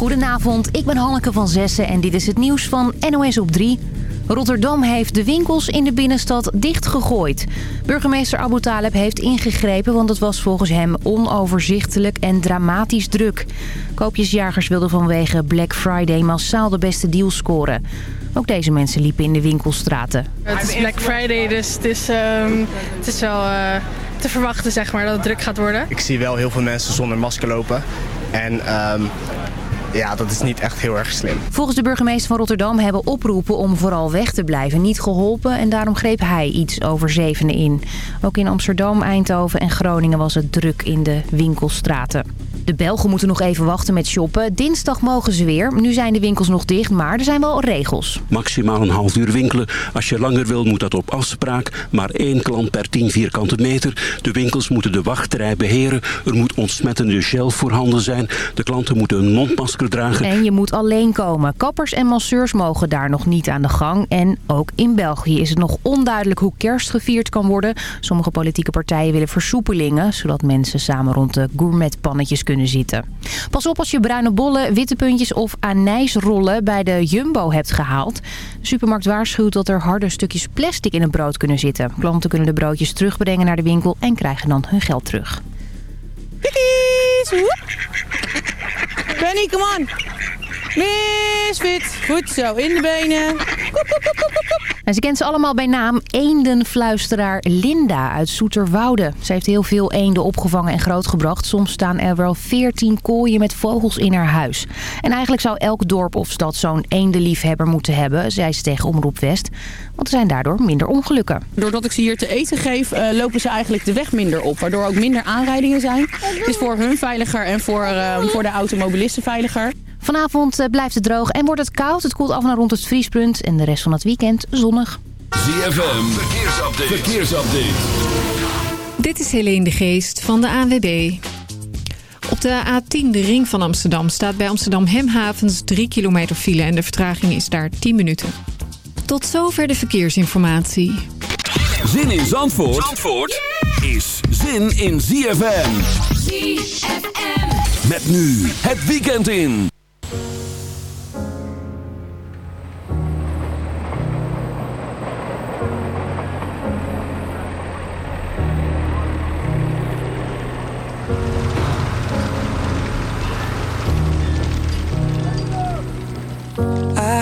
Goedenavond, ik ben Hanneke van Zessen en dit is het nieuws van NOS op 3. Rotterdam heeft de winkels in de binnenstad dichtgegooid. Burgemeester Abu Taleb heeft ingegrepen, want het was volgens hem onoverzichtelijk en dramatisch druk. Koopjesjagers wilden vanwege Black Friday massaal de beste deals scoren. Ook deze mensen liepen in de winkelstraten. Het is Black Friday, dus het is, ehm, het is wel uh, te verwachten zeg maar, dat het druk gaat worden. Ik zie wel heel veel mensen zonder masker lopen. En um, ja, dat is niet echt heel erg slim. Volgens de burgemeester van Rotterdam hebben oproepen om vooral weg te blijven niet geholpen. En daarom greep hij iets over zevenen in. Ook in Amsterdam, Eindhoven en Groningen was het druk in de winkelstraten. De Belgen moeten nog even wachten met shoppen. Dinsdag mogen ze weer. Nu zijn de winkels nog dicht, maar er zijn wel regels. Maximaal een half uur winkelen. Als je langer wil, moet dat op afspraak. Maar één klant per 10 vierkante meter. De winkels moeten de wachtrij beheren. Er moet ontsmettende gel voorhanden zijn. De klanten moeten een mondmasker dragen. En je moet alleen komen. Kappers en masseurs mogen daar nog niet aan de gang. En ook in België is het nog onduidelijk hoe kerst gevierd kan worden. Sommige politieke partijen willen versoepelingen... zodat mensen samen rond de gourmetpannetjes kunnen zitten. Pas op als je bruine bollen, witte puntjes of anijsrollen bij de Jumbo hebt gehaald. De supermarkt waarschuwt dat er harde stukjes plastic in het brood kunnen zitten. Klanten kunnen de broodjes terugbrengen naar de winkel en krijgen dan hun geld terug. Benny, come on. Misfit. Goed zo, in de benen. En ze kent ze allemaal bij naam eendenfluisteraar Linda uit Soeterwoude. Ze heeft heel veel eenden opgevangen en grootgebracht. Soms staan er wel veertien kooien met vogels in haar huis. En eigenlijk zou elk dorp of stad zo'n eendenliefhebber moeten hebben, zei ze tegen Omroep West. Want er zijn daardoor minder ongelukken. Doordat ik ze hier te eten geef, uh, lopen ze eigenlijk de weg minder op. Waardoor ook minder aanrijdingen zijn. Het is voor hun veiliger en voor, uh, voor de automobilisten veiliger. Vanavond eh, blijft het droog en wordt het koud. Het koelt af naar rond het vriespunt en de rest van het weekend zonnig. ZFM, verkeersupdate. verkeersupdate. Dit is Helene de Geest van de ANWB. Op de A10, de ring van Amsterdam, staat bij Amsterdam Hemhavens 3 kilometer file... en de vertraging is daar 10 minuten. Tot zover de verkeersinformatie. Zin in Zandvoort, Zandvoort is zin in ZFM. ZFM. Met nu het weekend in.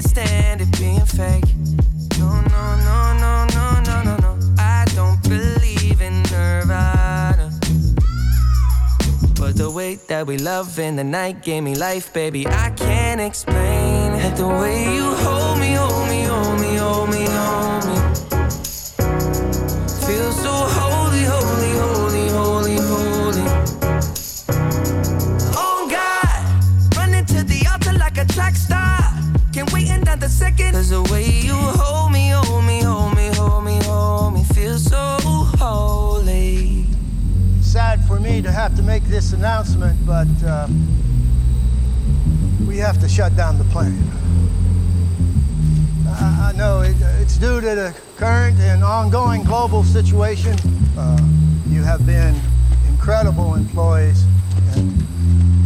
can't stand it being fake. No, no, no, no, no, no, no, no. I don't believe in Nirvana. But the way that we love in the night gave me life, baby. I can't explain it. The way you hold Cause the way you hold me, hold me, hold me, hold me, hold me, feel so holy. sad for me to have to make this announcement, but uh, we have to shut down the plant. I, I know it, it's due to the current and ongoing global situation. Uh, you have been incredible employees, and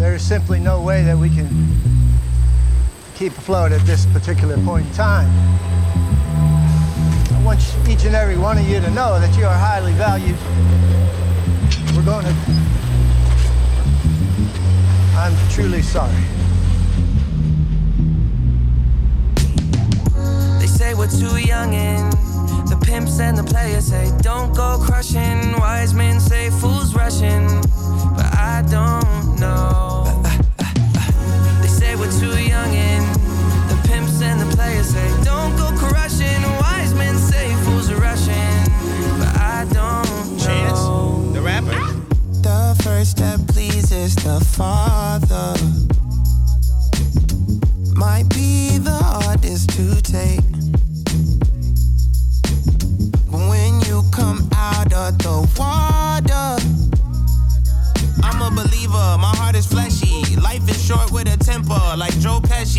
there is simply no way that we can keep afloat at this particular point in time. I want each and every one of you to know that you are highly valued. We're going to. I'm truly sorry. They say we're too young and the pimps and the players say don't go crushing. Wise men say fools rushing, but I don't know. They say we're too young and players say don't go crushing. Wise men say fools are rushing, but I don't know. the rapper. The first step pleases the Father. Might be the hardest to take. But when you come out of the water, I'm a believer, my heart is fleshy. Life is short with a temper, like Joe Pesci.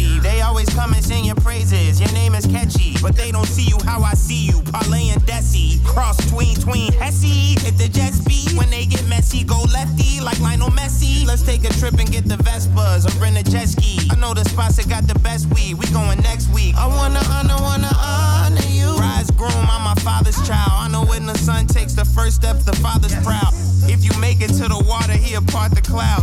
But they don't see you how I see you, Parlay and Desi. Cross tween, tween, Hesse. Hit the jet speed, when they get messy, go lefty, like Lionel Messi. Let's take a trip and get the Vespas, or rent a jet ski. I know the spots that got the best weed, we going next week. I wanna honor, wanna honor you. Rise groom, I'm my father's child. I know when the son takes the first step, the father's proud. If you make it to the water, he'll part the clouds.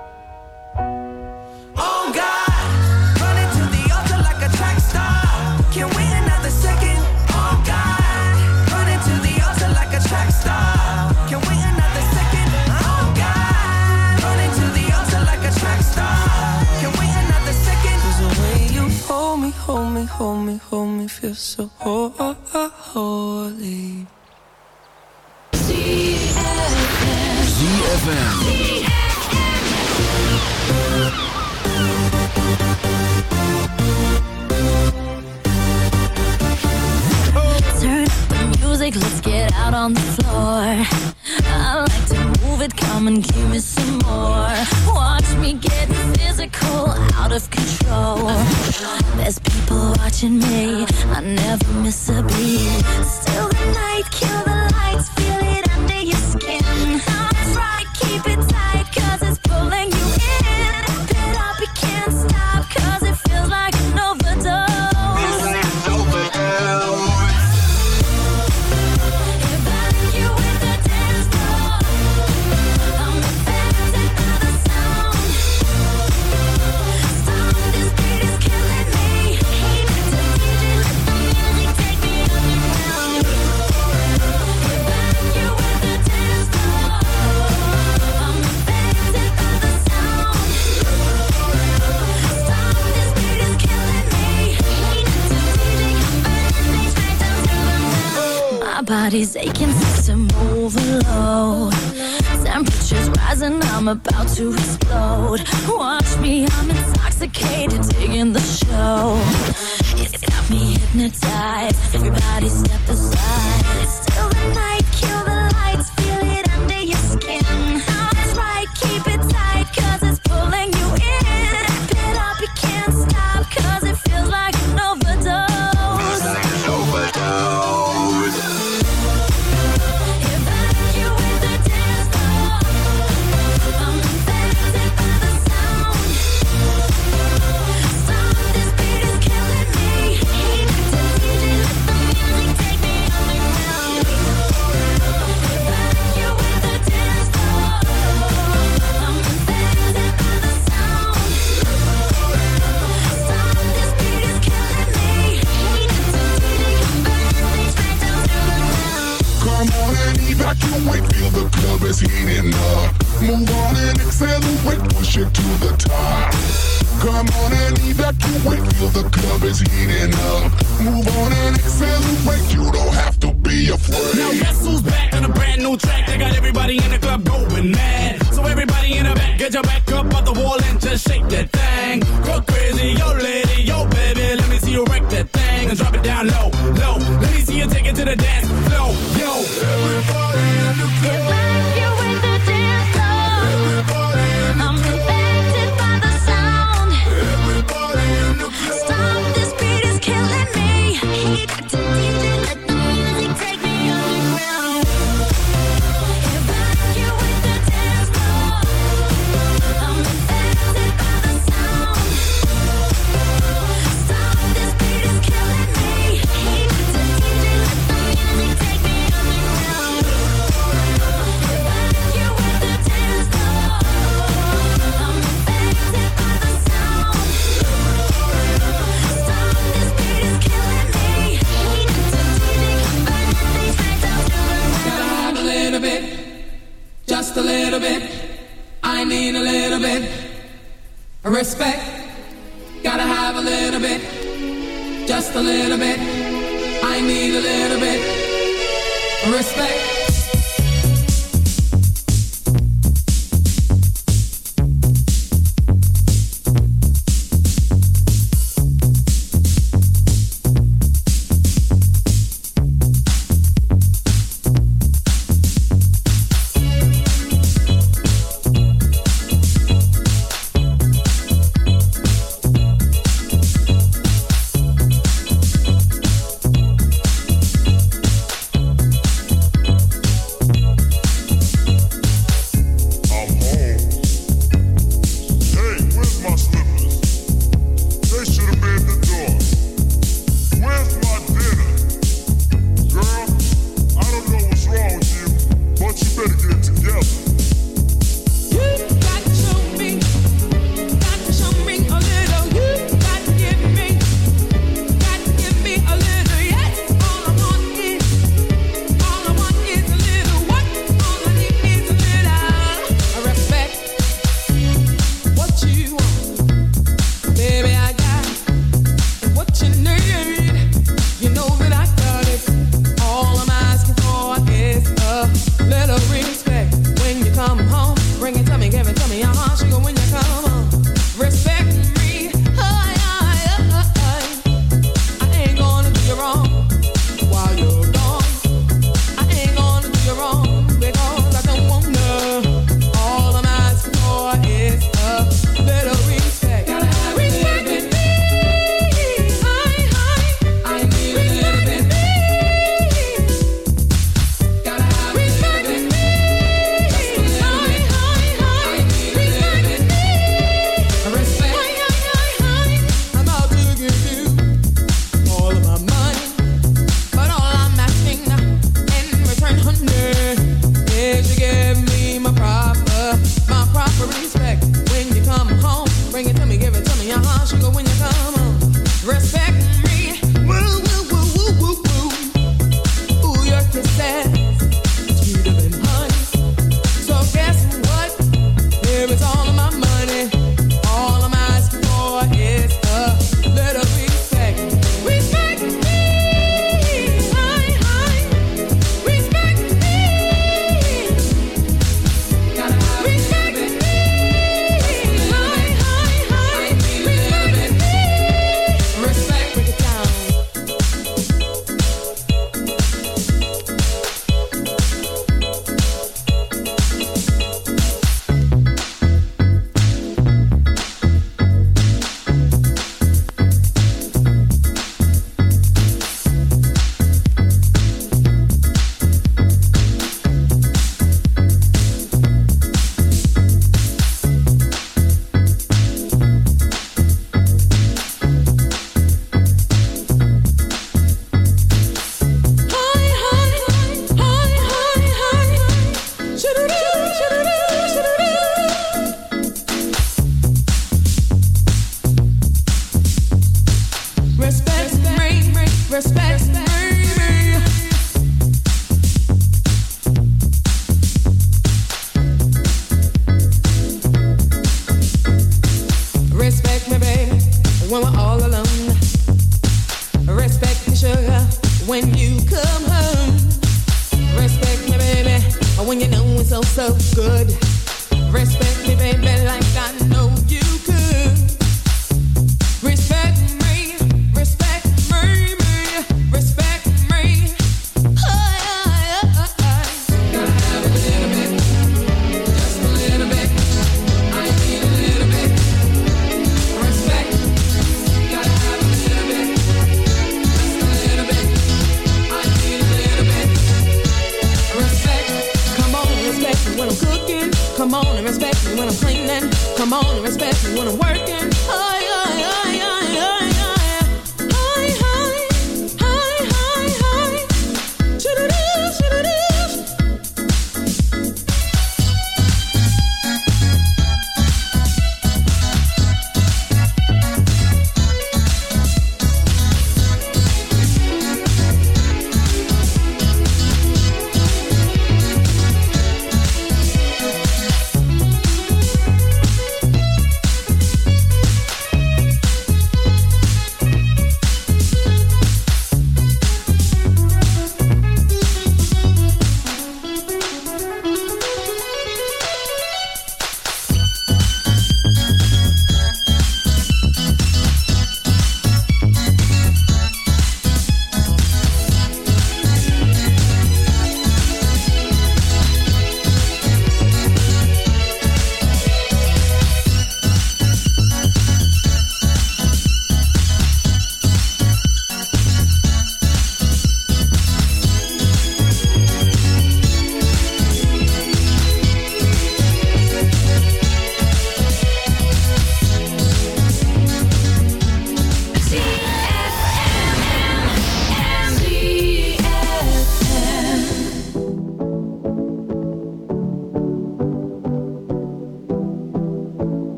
Hold me, hold me, feel so ho- ho- ho- holy. ZFM. Turn the music, let's get out on the floor. Me, I never miss a beat.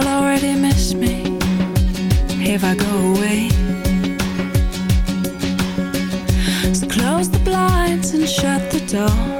You'll already miss me if I go away. So close the blinds and shut the door.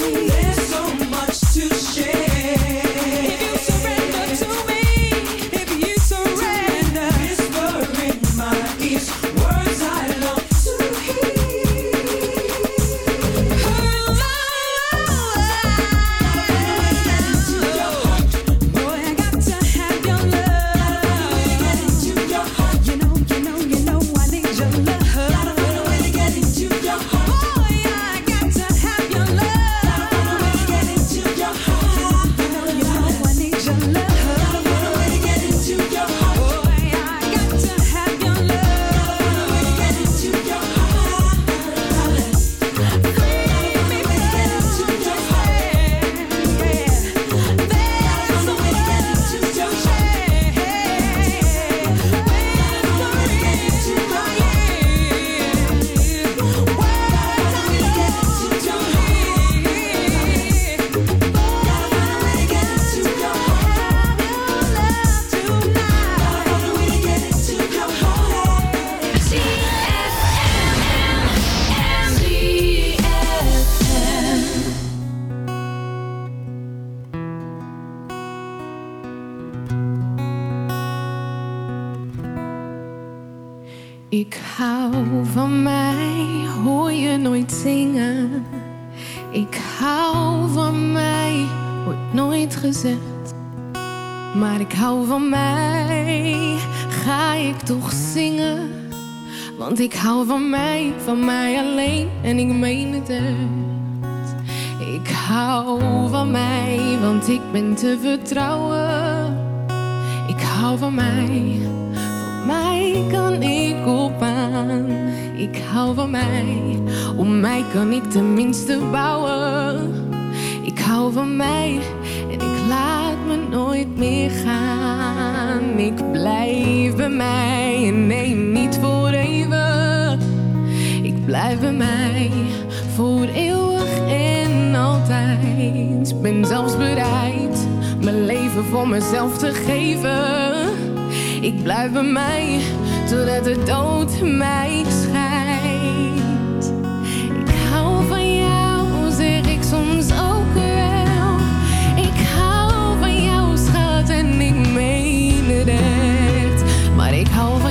ik hou van mij, van mij alleen en ik meen het echt. Ik hou van mij, want ik ben te vertrouwen. Ik hou van mij, van mij kan ik op aan. Ik hou van mij, om mij kan ik tenminste bouwen. Ik hou van mij en ik laat me nooit meer gaan. Ik blijf bij mij en nee, niet voor blijf bij mij voor eeuwig en altijd. Ben zelfs bereid mijn leven voor mezelf te geven. Ik blijf bij mij totdat de dood mij scheidt. Ik hou van jou, zeg ik soms ook wel. Ik hou van jou, schat, en ik meen het echt. Maar ik hou van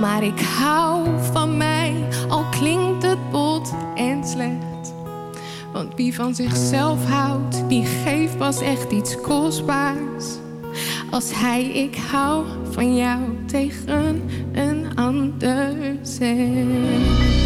Maar ik hou van mij, al klinkt het bot en slecht. Want wie van zichzelf houdt, die geeft pas echt iets kostbaars. Als hij ik hou van jou tegen een ander zegt.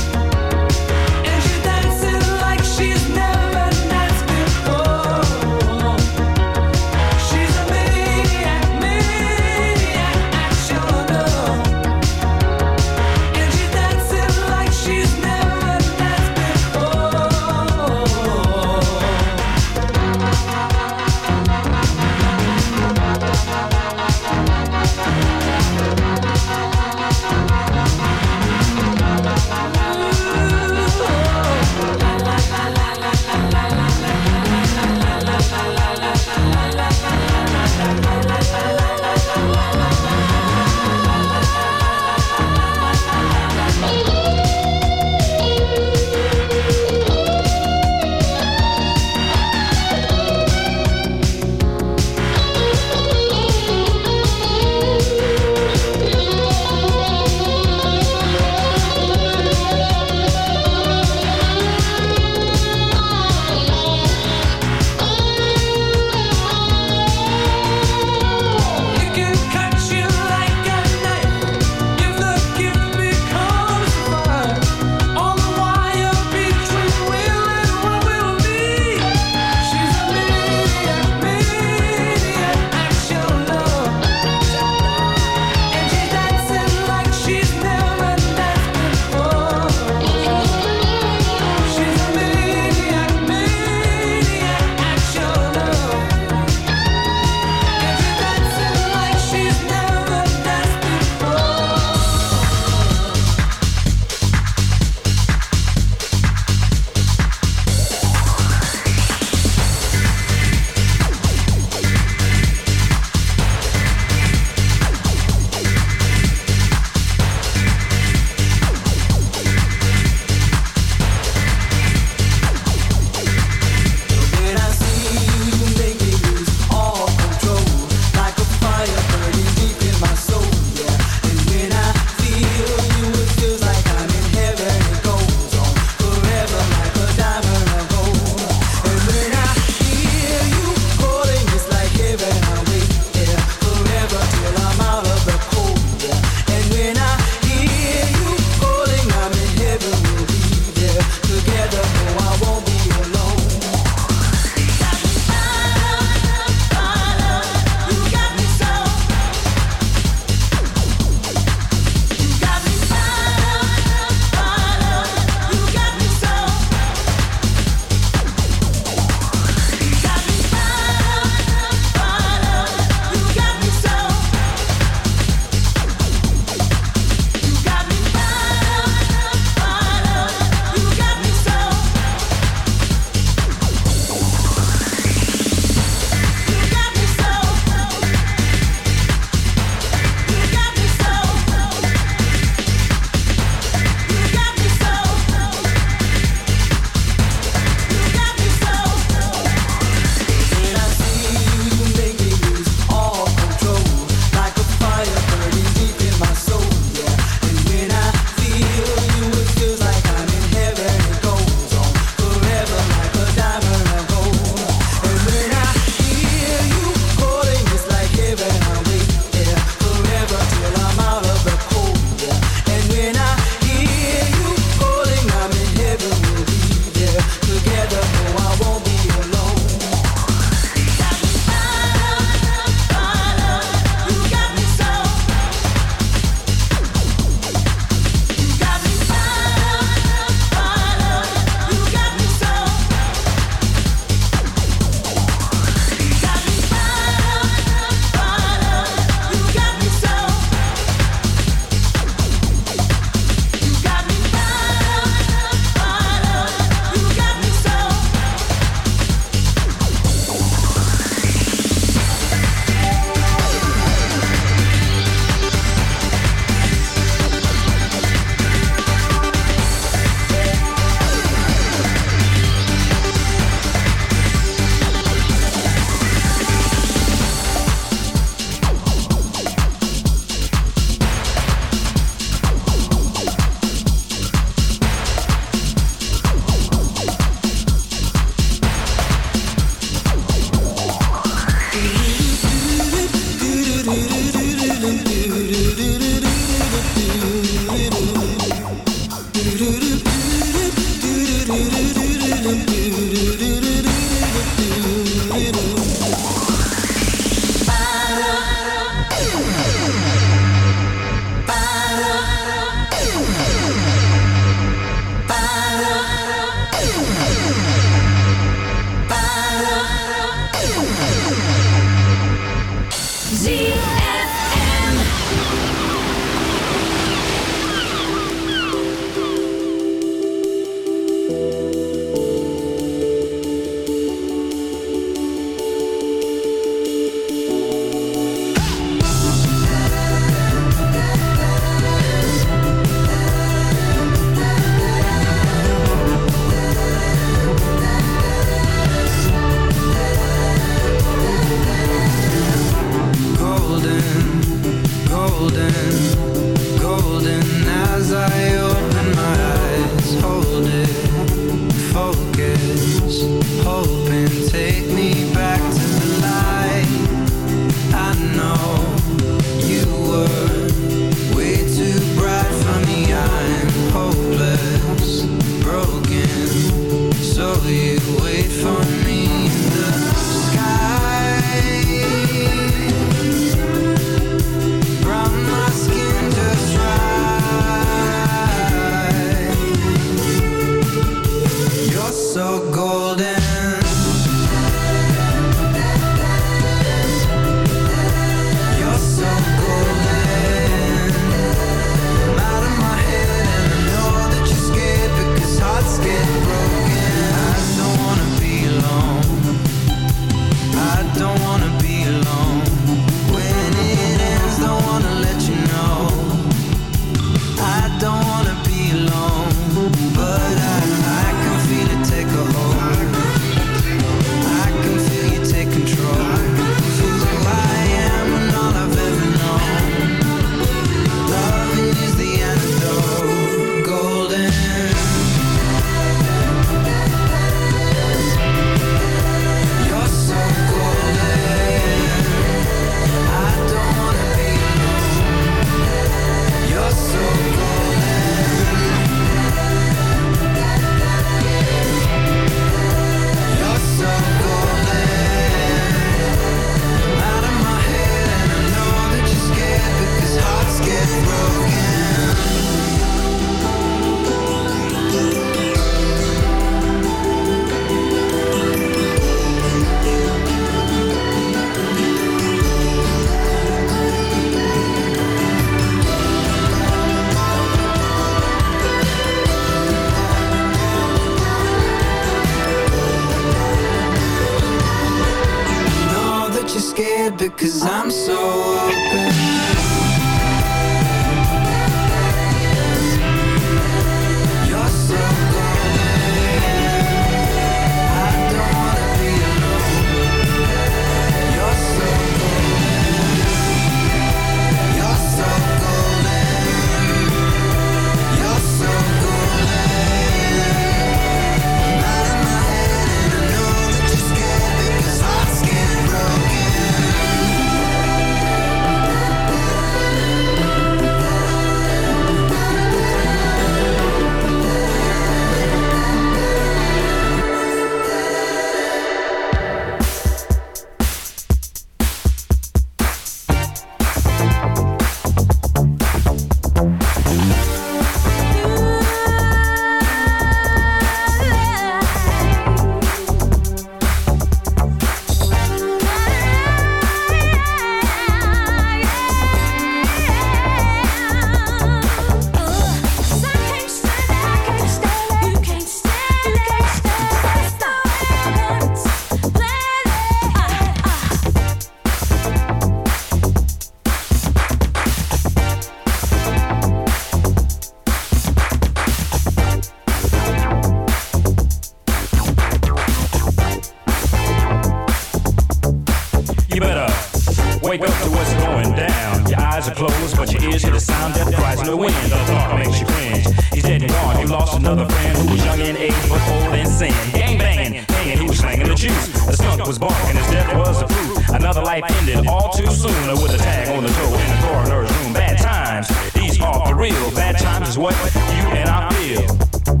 the wind. The thought makes you cringe. He's dead and gone. He lost another friend who was young in age but old in sin. Gang banging, hanging, he was slanging the juice. The skunk was barking, his death was the proof. Another life ended all too soon with a tag on the toe in the coroner's room. Bad times, these are for real. Bad times is what you and I feel.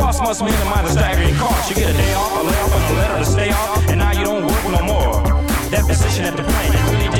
Boss must minimize the staggering cost. You get a day off, a layoff, a letter to stay off, and now you don't work no more. That position at the plant really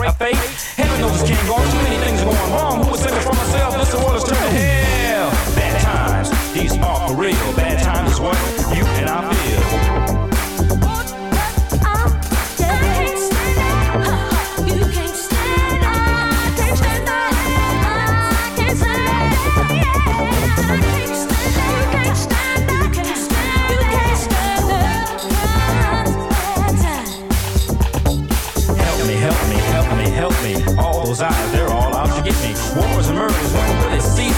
a fate? Heaven knows it can't go on. Too many things are going wrong. Who save us from ourselves? This is turned to hell. Bad times, these are for real. Bad times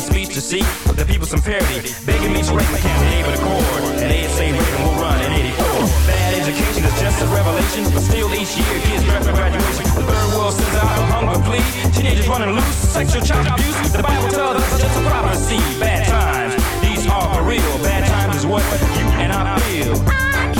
a speech to seek the people some parity. Begging me to break my can't be able to accord. And they say Reagan will run in 84. Bad education is just a revelation, but still each year kids draft for graduation. The third world sends out a hunger plea. Teenagers running loose, sexual child abuse. The Bible tells us it's just a prophecy. Bad times, these are for real. Bad times is what you and I feel. Het